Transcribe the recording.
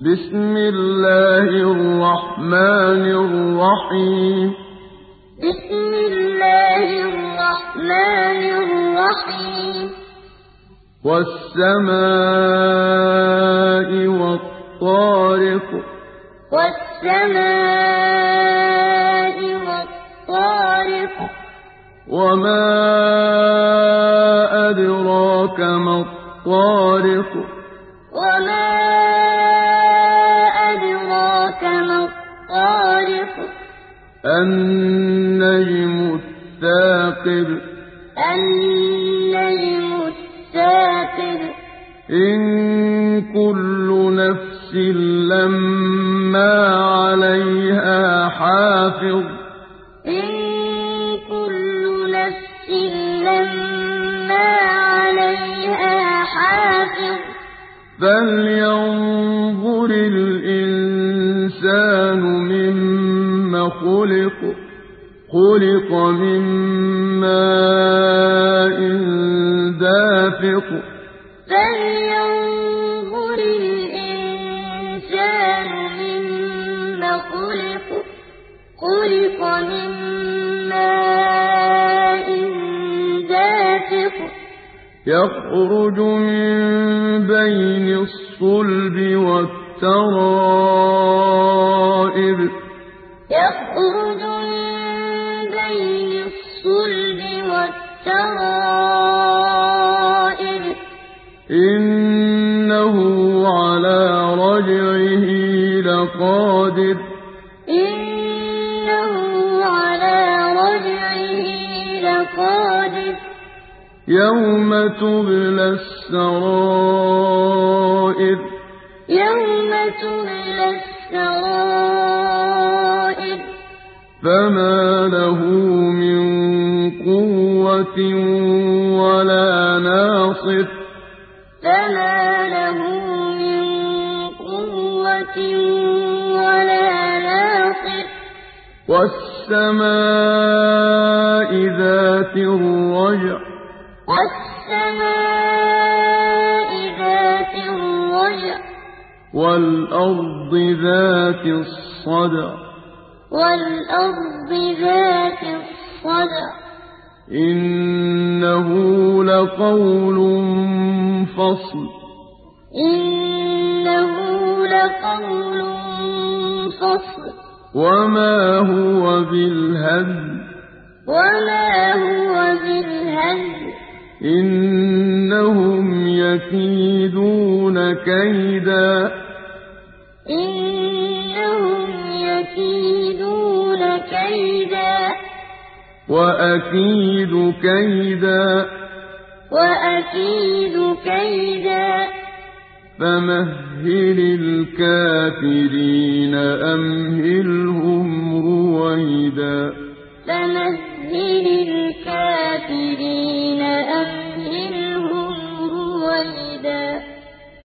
بسم الله الرحمن الرحيم. بسم الله الرحمن الرحيم. والسماء والطارق. والسماء والطارق. وما أدراك ما الطارق. وما الطارق النجم الثاقب النجم الثاقب إن كل نفس لما عليها حافظ إن كل نفس لما عليها حافظ فلينظر الإنسان خلق خلق من ماء دافق. فلينظر الإنسان مما خلق خلق من ماء دافق. يخرج من بين الصلب والترائب والترائب إنه على رجعه لقادر إنه على رجعه لقادر يوم تبلى السرائر يوم تبلى السرائر فما له ولا ناصر فما له من قوة ولا ناصر والسماء ذات الرجع والسماء ذات الرجع والأرض ذات الصدع والأرض ذات الصدع إنه لقول فصل. إنه لقول فصل. وما هو بالهزل وما هو بالهزل إنهم يكيدون كيدا. إنهم يكيدون كيدا. وأكيد كيدا. وأكيد كيدا. فمهل الكافرين أمهلهم رويدا. فمهل الكافرين